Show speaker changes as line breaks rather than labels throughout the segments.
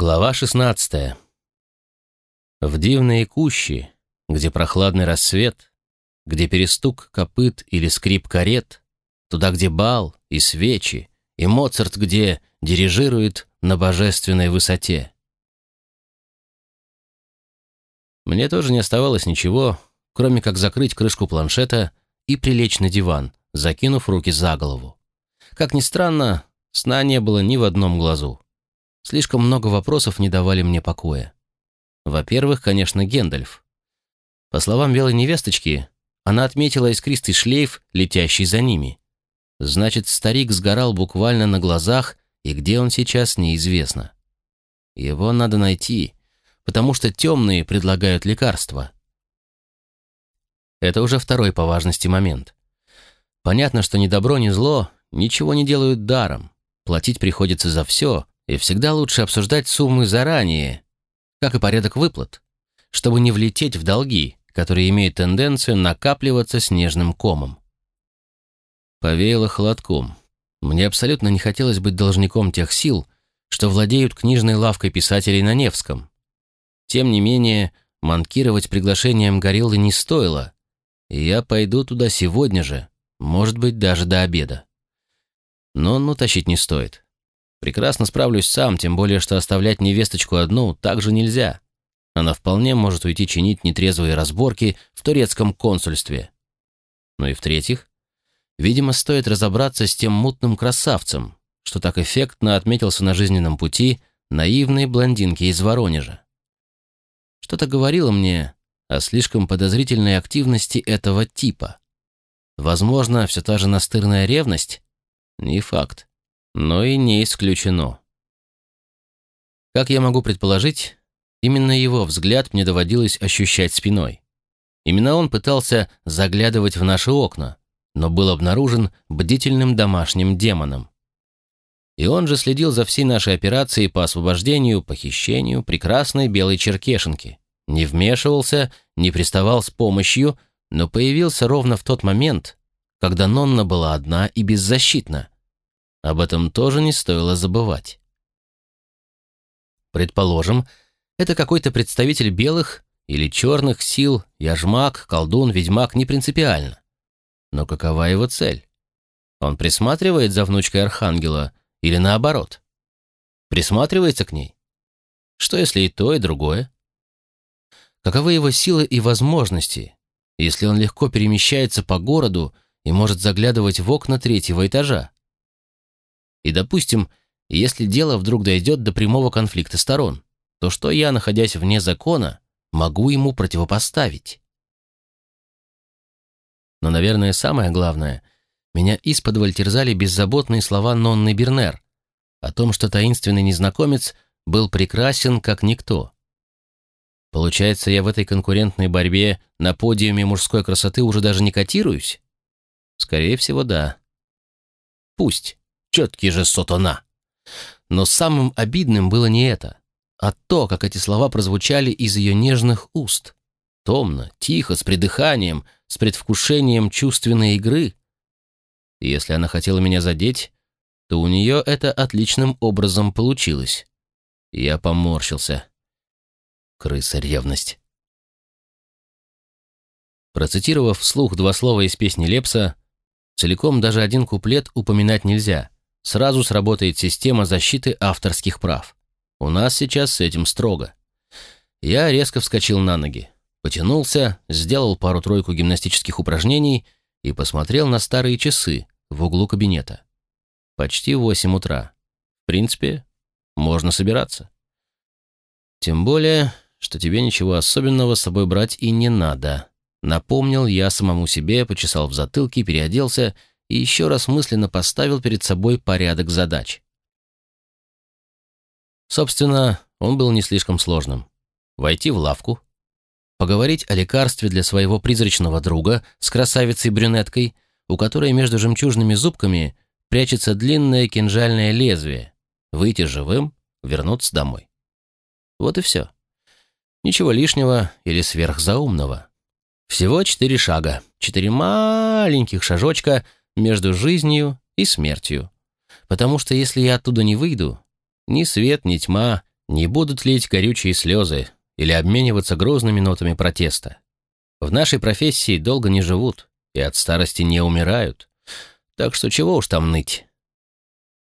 Глава 16. В дивные кущи, где прохладный рассвет, где перестук копыт или скрип карет, туда, где бал и свечи, и Моцарт, где дирижирует на божественной высоте. Мне тоже не оставалось ничего, кроме как закрыть крышку планшета и прилечь на диван, закинув руки за голову. Как ни странно, сна не было ни в одном глазу. Слишком много вопросов не давали мне покоя. Во-первых, конечно, Гендальф. По словам белой невесточки, она отметила искристый шлейф, летящий за ними. Значит, старик сгорал буквально на глазах, и где он сейчас, неизвестно. Его надо найти, потому что темные предлагают лекарства. Это уже второй по важности момент. Понятно, что ни добро, ни зло ничего не делают даром. Платить приходится за все, и всегда лучше обсуждать суммы заранее, как и порядок выплат, чтобы не влететь в долги, которые имеют тенденцию накапливаться снежным комом. Повеяло холодком. Мне абсолютно не хотелось быть должником тех сил, что владеют книжной лавкой писателей на Невском. Тем не менее, манкировать приглашением гориллы не стоило, я пойду туда сегодня же, может быть, даже до обеда. Но ну тащить не стоит. Прекрасно справлюсь сам, тем более, что оставлять невесточку одну также нельзя. Она вполне может уйти чинить нетрезвые разборки в турецком консульстве. Ну и в-третьих, видимо, стоит разобраться с тем мутным красавцем, что так эффектно отметился на жизненном пути наивной блондинки из Воронежа. Что-то говорило мне о слишком подозрительной активности этого типа. Возможно, все та же настырная ревность? Не факт но и не исключено. Как я могу предположить, именно его взгляд мне доводилось ощущать спиной. Именно он пытался заглядывать в наши окна, но был обнаружен бдительным домашним демоном. И он же следил за всей нашей операцией по освобождению, похищению прекрасной белой черкешенки. Не вмешивался, не приставал с помощью, но появился ровно в тот момент, когда Нонна была одна и беззащитна. Об этом тоже не стоило забывать. Предположим, это какой-то представитель белых или черных сил, яжмак, колдун, ведьмак, не принципиально. Но какова его цель? Он присматривает за внучкой Архангела или наоборот? Присматривается к ней? Что если и то, и другое? Каковы его силы и возможности, если он легко перемещается по городу и может заглядывать в окна третьего этажа? И, допустим, если дело вдруг дойдет до прямого конфликта сторон, то что я, находясь вне закона, могу ему противопоставить? Но, наверное, самое главное, меня исподволь терзали беззаботные слова Нонны Бернер о том, что таинственный незнакомец был прекрасен как никто. Получается, я в этой конкурентной борьбе на подиуме мужской красоты уже даже не котируюсь? Скорее всего, да. Пусть четкий же сотона. Но самым обидным было не это, а то, как эти слова прозвучали из ее нежных уст. Томно, тихо, с придыханием, с предвкушением чувственной игры. Если она хотела меня задеть, то у нее это отличным образом получилось. Я поморщился. Крыса ревность. Процитировав вслух два слова из песни Лепса, целиком даже один куплет упоминать нельзя — сразу сработает система защиты авторских прав. У нас сейчас с этим строго. Я резко вскочил на ноги, потянулся, сделал пару-тройку гимнастических упражнений и посмотрел на старые часы в углу кабинета. Почти восемь утра. В принципе, можно собираться. Тем более, что тебе ничего особенного с собой брать и не надо. Напомнил я самому себе, почесал в затылке, переоделся и еще раз мысленно поставил перед собой порядок задач. Собственно, он был не слишком сложным. Войти в лавку, поговорить о лекарстве для своего призрачного друга с красавицей-брюнеткой, у которой между жемчужными зубками прячется длинное кинжальное лезвие, выйти живым, вернуться домой. Вот и все. Ничего лишнего или сверхзаумного. Всего четыре шага, четыре маленьких шажочка — между жизнью и смертью. Потому что если я оттуда не выйду, ни свет, ни тьма Не будут лить горючие слезы или обмениваться грозными нотами протеста. В нашей профессии долго не живут и от старости не умирают, так что чего уж там ныть.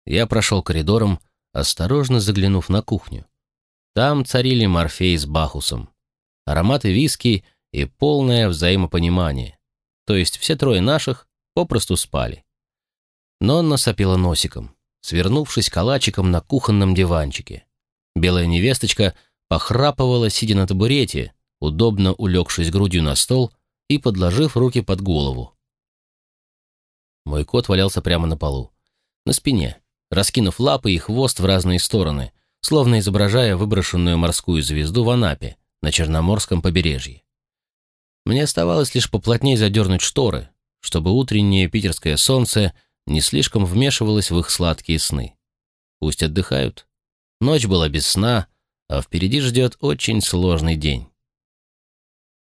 Я прошел коридором, осторожно заглянув на кухню. Там царили Морфей с Бахусом, ароматы виски и полное взаимопонимание. То есть все трое наших попросту спали. Нонна сопела носиком, свернувшись калачиком на кухонном диванчике. Белая невесточка похрапывала, сидя на табурете, удобно улегшись грудью на стол и подложив руки под голову. Мой кот валялся прямо на полу, на спине, раскинув лапы и хвост в разные стороны, словно изображая выброшенную морскую звезду в Анапе на Черноморском побережье. Мне оставалось лишь поплотнее задернуть шторы, чтобы утреннее питерское солнце не слишком вмешивалось в их сладкие сны. Пусть отдыхают. Ночь была без сна, а впереди ждет очень сложный день.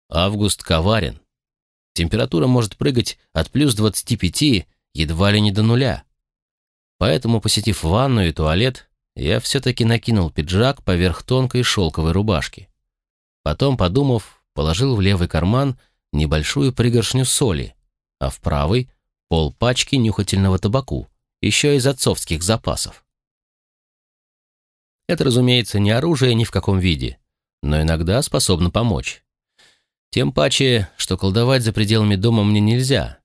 Август коварен. Температура может прыгать от плюс 25 едва ли не до нуля. Поэтому, посетив ванну и туалет, я все-таки накинул пиджак поверх тонкой шелковой рубашки. Потом, подумав, положил в левый карман небольшую пригоршню соли, а в правый — полпачки нюхательного табаку, еще из отцовских запасов. Это, разумеется, не оружие ни в каком виде, но иногда способно помочь. Тем паче, что колдовать за пределами дома мне нельзя,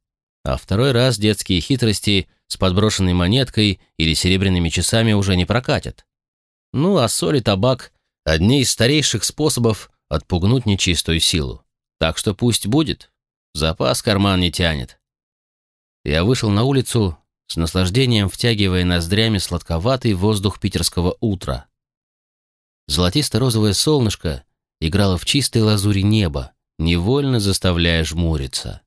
а второй раз детские хитрости с подброшенной монеткой или серебряными часами уже не прокатят. Ну, а соль и табак — одни из старейших способов отпугнуть нечистую силу. Так что пусть будет. Запас карман не тянет. Я вышел на улицу, с наслаждением втягивая ноздрями сладковатый воздух питерского утра. Золотисто-розовое солнышко играло в чистой лазури неба, невольно заставляя жмуриться.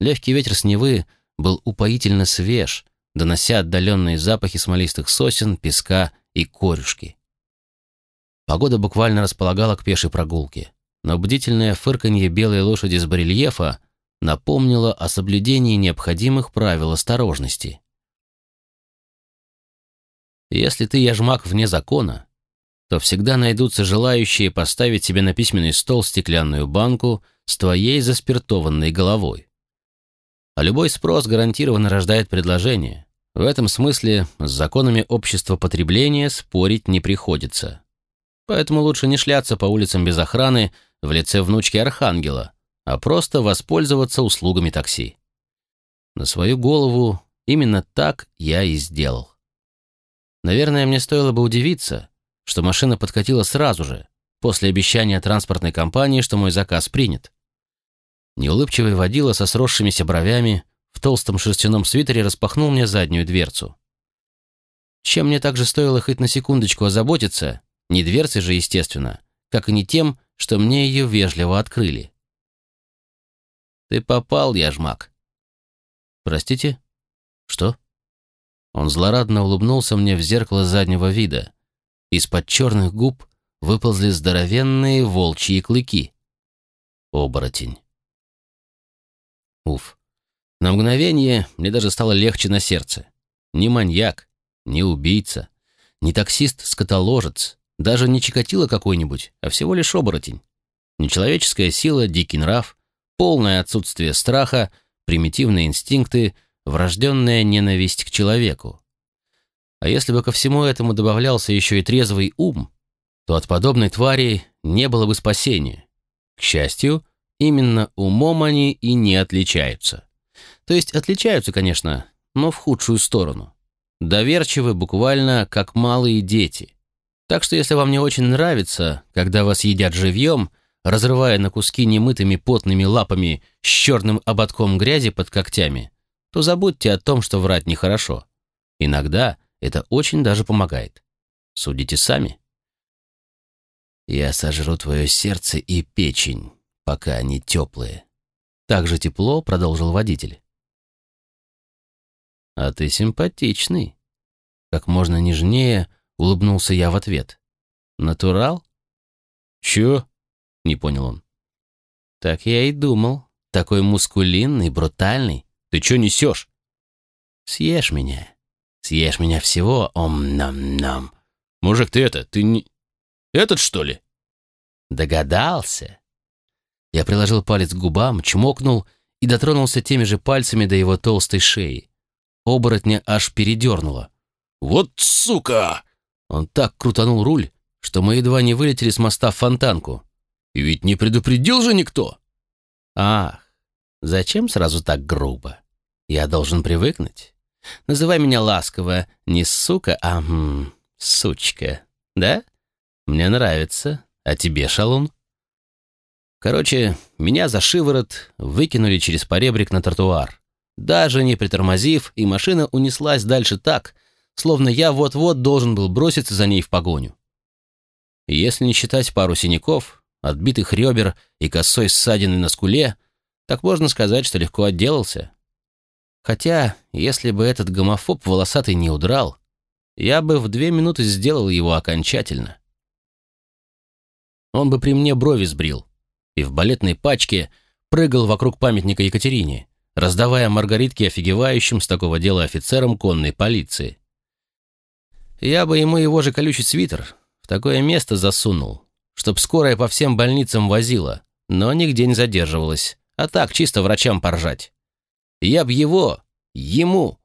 Легкий ветер с Невы был упоительно свеж, донося отдаленные запахи смолистых сосен, песка и корюшки. Погода буквально располагала к пешей прогулке, но бдительное фырканье белой лошади с барельефа напомнило о соблюдении необходимых правил осторожности. Если ты яжмак вне закона, то всегда найдутся желающие поставить себе на письменный стол стеклянную банку с твоей заспиртованной головой. А любой спрос гарантированно рождает предложение. В этом смысле с законами общества потребления спорить не приходится. Поэтому лучше не шляться по улицам без охраны в лице внучки Архангела, а просто воспользоваться услугами такси. На свою голову именно так я и сделал. Наверное, мне стоило бы удивиться, что машина подкатила сразу же, после обещания транспортной компании, что мой заказ принят. Неулыбчивый водила со сросшимися бровями в толстом шерстяном свитере распахнул мне заднюю дверцу. Чем мне также стоило хоть на секундочку озаботиться, не дверцей же, естественно, как и не тем, что мне ее вежливо открыли. «Ты попал, яжмак». «Простите? Что?» Он злорадно улыбнулся мне в зеркало заднего вида. Из-под черных губ выползли здоровенные волчьи клыки. Оборотень. Уф. На мгновение мне даже стало легче на сердце. Ни маньяк, ни убийца, ни таксист-скотоложец, даже не Чикатило какой-нибудь, а всего лишь оборотень. Нечеловеческая сила, дикий нрав, полное отсутствие страха, примитивные инстинкты, врожденная ненависть к человеку. А если бы ко всему этому добавлялся еще и трезвый ум, то от подобной твари не было бы спасения. К счастью, Именно умом они и не отличаются. То есть отличаются, конечно, но в худшую сторону. Доверчивы буквально как малые дети. Так что если вам не очень нравится, когда вас едят живьем, разрывая на куски немытыми потными лапами с черным ободком грязи под когтями, то забудьте о том, что врать нехорошо. Иногда это очень даже помогает. Судите сами. «Я сожру твое сердце и печень», пока они теплые. Так же тепло продолжил водитель. «А ты симпатичный». Как можно нежнее улыбнулся я в ответ. «Натурал?» «Чё?» — не понял он. «Так я и думал. Такой мускулинный, брутальный. Ты чё несёшь?» «Съешь меня. Съешь меня всего, ом-нам-нам». «Мужик, ты это, ты не...»
Этот, что ли?»
Догадался. Я приложил палец к губам, чмокнул и дотронулся теми же пальцами до его толстой шеи. Оборотня аж передернуло.
«Вот сука!»
Он так крутанул руль, что мы едва не вылетели с моста в фонтанку.
И ведь не предупредил же никто.
Ах, зачем сразу так грубо? Я должен привыкнуть. Называй меня ласково не сука, а м, сучка. Да? Мне нравится. А тебе, шалун? Короче, меня за шиворот выкинули через поребрик на тротуар. Даже не притормозив, и машина унеслась дальше так, словно я вот-вот должен был броситься за ней в погоню. если не считать пару синяков, отбитых ребер и косой ссадины на скуле, так можно сказать, что легко отделался. Хотя, если бы этот гомофоб волосатый не удрал, я бы в две минуты сделал его окончательно. Он бы при мне брови сбрил и в балетной пачке прыгал вокруг памятника Екатерине, раздавая маргаритки офигевающим с такого дела офицерам конной полиции. Я бы ему его же колючий свитер в такое место засунул, чтоб скорая по всем больницам возила, но нигде не задерживалась, а так чисто врачам поржать. Я б его, ему.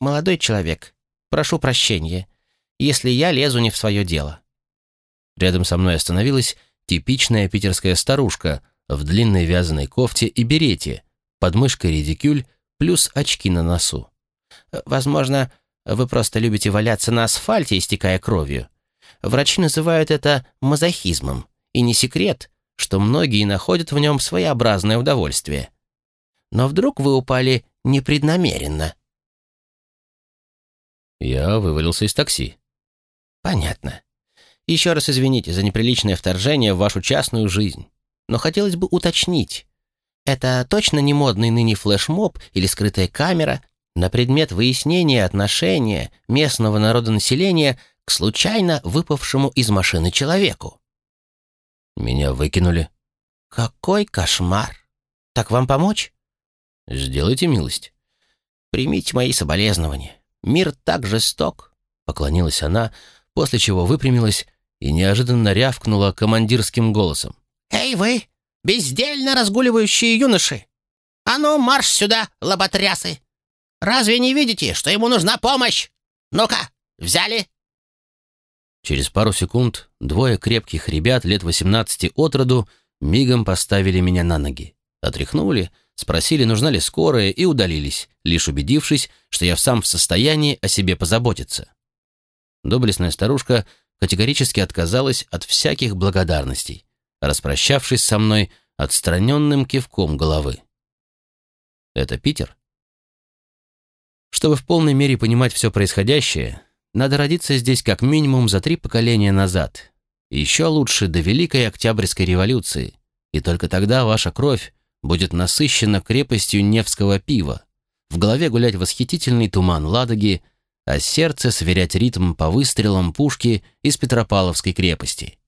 «Молодой человек, прошу прощения, если я лезу не в свое дело».
Рядом со мной остановилась типичная питерская старушка в длинной вязаной кофте и берете, под мышкой редикюль плюс очки на носу.
«Возможно, вы просто любите валяться на асфальте, истекая кровью. Врачи называют это мазохизмом, и не секрет, что многие находят в нем своеобразное удовольствие. Но вдруг вы упали непреднамеренно?»
Я вывалился из такси.
«Понятно. Еще раз извините за неприличное вторжение в вашу частную жизнь. Но хотелось бы уточнить. Это точно не модный ныне флешмоб или скрытая камера, на предмет выяснения отношения местного народонаселения к случайно выпавшему из машины человеку.
Меня выкинули.
Какой кошмар! Так вам помочь?
Сделайте милость.
Примите мои соболезнования. Мир так жесток, поклонилась она, после чего выпрямилась и неожиданно рявкнула командирским голосом. «Эй вы, бездельно разгуливающие юноши! А ну, марш сюда, лоботрясы! Разве не видите, что ему нужна помощь? Ну-ка, взяли?»
Через пару секунд двое крепких ребят лет 18 от роду мигом поставили меня на ноги. Отряхнули, спросили, нужна ли скорая, и удалились, лишь убедившись, что я сам в состоянии о себе позаботиться. Доблестная старушка категорически отказалась от всяких благодарностей, распрощавшись со мной отстраненным кивком головы. Это Питер? Чтобы в полной мере понимать все происходящее, надо родиться здесь как минимум за три поколения назад. еще лучше до Великой Октябрьской революции. И только тогда ваша кровь будет насыщена крепостью Невского пива. В голове гулять восхитительный туман Ладоги, а сердце сверять ритм по выстрелам пушки из Петропавловской крепости.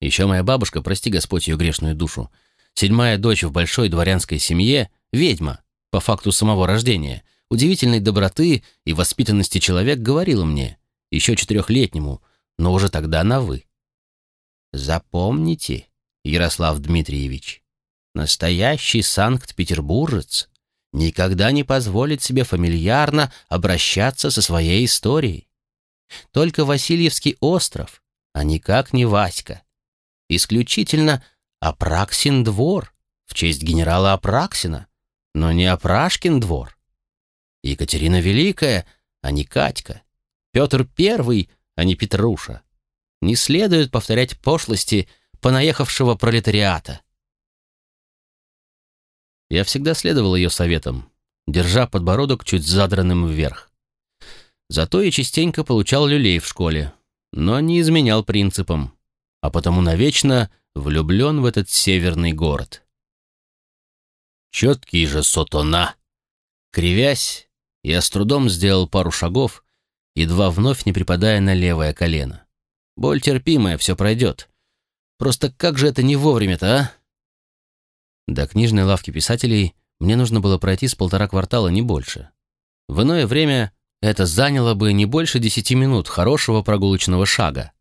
Еще моя бабушка, прости Господь ее грешную душу, седьмая дочь в большой дворянской семье, ведьма, по факту самого рождения, удивительной доброты и воспитанности человек говорила мне, еще четырехлетнему, но уже тогда на «вы». Запомните, Ярослав Дмитриевич, настоящий Санкт-Петербуржец никогда не позволит себе фамильярно обращаться со своей историей. Только Васильевский остров, а никак не Васька. Исключительно Апраксин двор в честь генерала Апраксина, но не Апрашкин двор. Екатерина Великая, а не Катька. Петр Первый, а не Петруша. Не следует повторять пошлости понаехавшего пролетариата. Я всегда следовал ее советам, держа подбородок чуть задранным вверх. Зато и частенько получал люлей в школе, но не изменял принципам, а потому навечно влюблен в этот северный город. Четкий же сотона. Кривясь, я с трудом сделал пару шагов, едва вновь не припадая на левое колено. Боль терпимая, все пройдет. Просто как же это не вовремя-то, а? До книжной лавки писателей мне нужно было пройти с полтора квартала, не больше. В иное время это заняло бы не больше десяти минут хорошего прогулочного шага.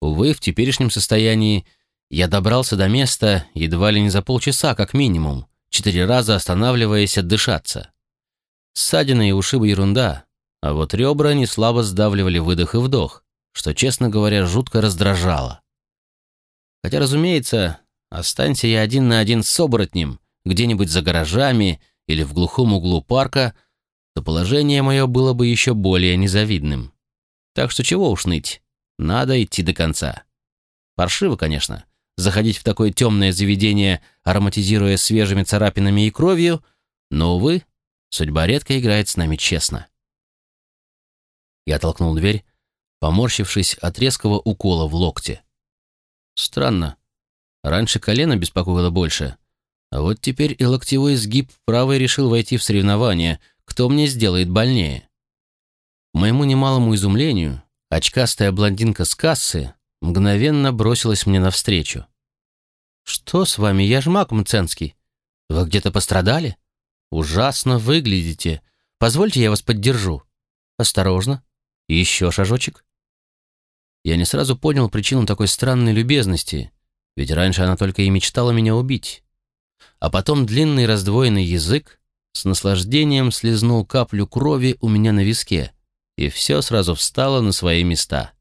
Увы, в теперешнем состоянии я добрался до места едва ли не за полчаса, как минимум, четыре раза останавливаясь отдышаться. Ссадины и ушибы ерунда, а вот ребра не слабо сдавливали выдох и вдох, что, честно говоря, жутко раздражало. Хотя, разумеется, останься я один на один с оборотнем, где-нибудь за гаражами или в глухом углу парка, то положение мое было бы еще более незавидным. Так что чего уж ныть, надо идти до конца. Паршиво, конечно, заходить в такое темное заведение, ароматизируя свежими царапинами и кровью, но, увы, судьба редко играет с нами честно. Я толкнул дверь, поморщившись от резкого укола в локте. Странно. Раньше колено беспокоило больше, а вот теперь и локтевой сгиб правой решил войти в соревнование, кто мне сделает больнее. Моему немалому изумлению, очкастая блондинка с кассы мгновенно бросилась мне навстречу. «Что с вами, я ж маг Мценский? Вы где-то пострадали? Ужасно выглядите. Позвольте, я вас поддержу. Осторожно. Еще шажочек». Я не сразу понял причину такой странной любезности, ведь раньше она только и мечтала меня убить. А потом длинный раздвоенный язык с наслаждением слезнул каплю крови у меня на виске, и все сразу встало на свои места.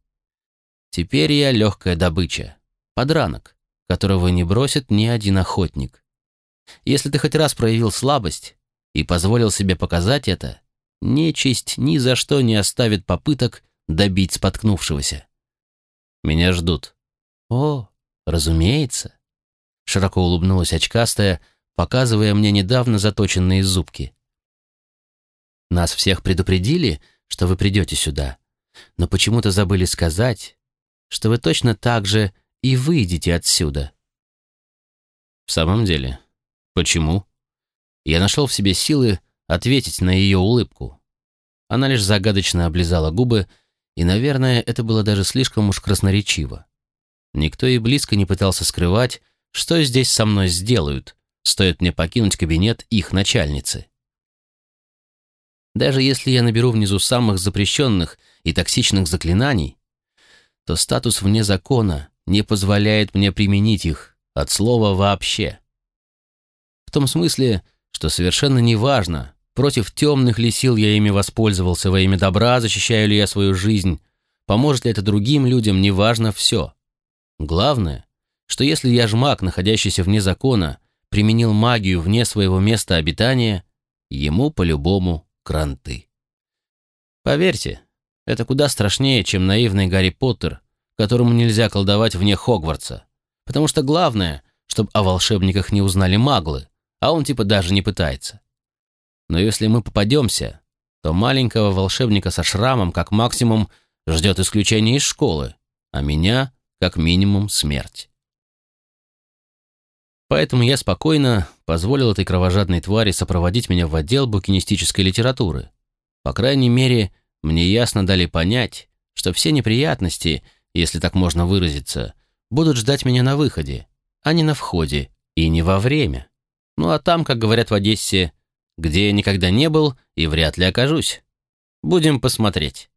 Теперь я легкая добыча, подранок, которого не бросит ни один охотник. Если ты хоть раз проявил слабость и позволил себе показать это, нечисть ни за что не оставит попыток добить споткнувшегося. Меня ждут. О, разумеется. Широко улыбнулась очкастая, показывая мне недавно заточенные зубки. Нас всех предупредили, что вы придете сюда, но почему-то забыли сказать, что вы точно так же и выйдете отсюда. В самом деле, почему? Я нашел в себе силы ответить на ее улыбку. Она лишь загадочно облизала губы, и, наверное, это было даже слишком уж красноречиво. Никто и близко не пытался скрывать, что здесь со мной сделают, стоит мне покинуть кабинет их начальницы. Даже если я наберу внизу самых запрещенных и токсичных заклинаний, то статус вне закона не позволяет мне применить их от слова «вообще». В том смысле, что совершенно неважно, против темных ли сил я ими воспользовался во имя добра, защищаю ли я свою жизнь, поможет ли это другим людям, неважно все. Главное, что если я жмак, находящийся вне закона, применил магию вне своего места обитания, ему по-любому кранты. Поверьте, это куда страшнее, чем наивный Гарри Поттер, которому нельзя колдовать вне Хогвартса. Потому что главное, чтобы о волшебниках не узнали маглы, а он типа даже не пытается. Но если мы попадемся, то маленького волшебника со шрамом как максимум ждет исключение из школы, а меня как минимум смерть. Поэтому я спокойно позволил этой кровожадной твари сопроводить меня в отдел букинистической литературы. По крайней мере, мне ясно дали понять, что все неприятности, если так можно выразиться, будут ждать меня на выходе, а не на входе и не во время. Ну а там, как говорят в Одессе, где я никогда не был и вряд ли окажусь. Будем посмотреть.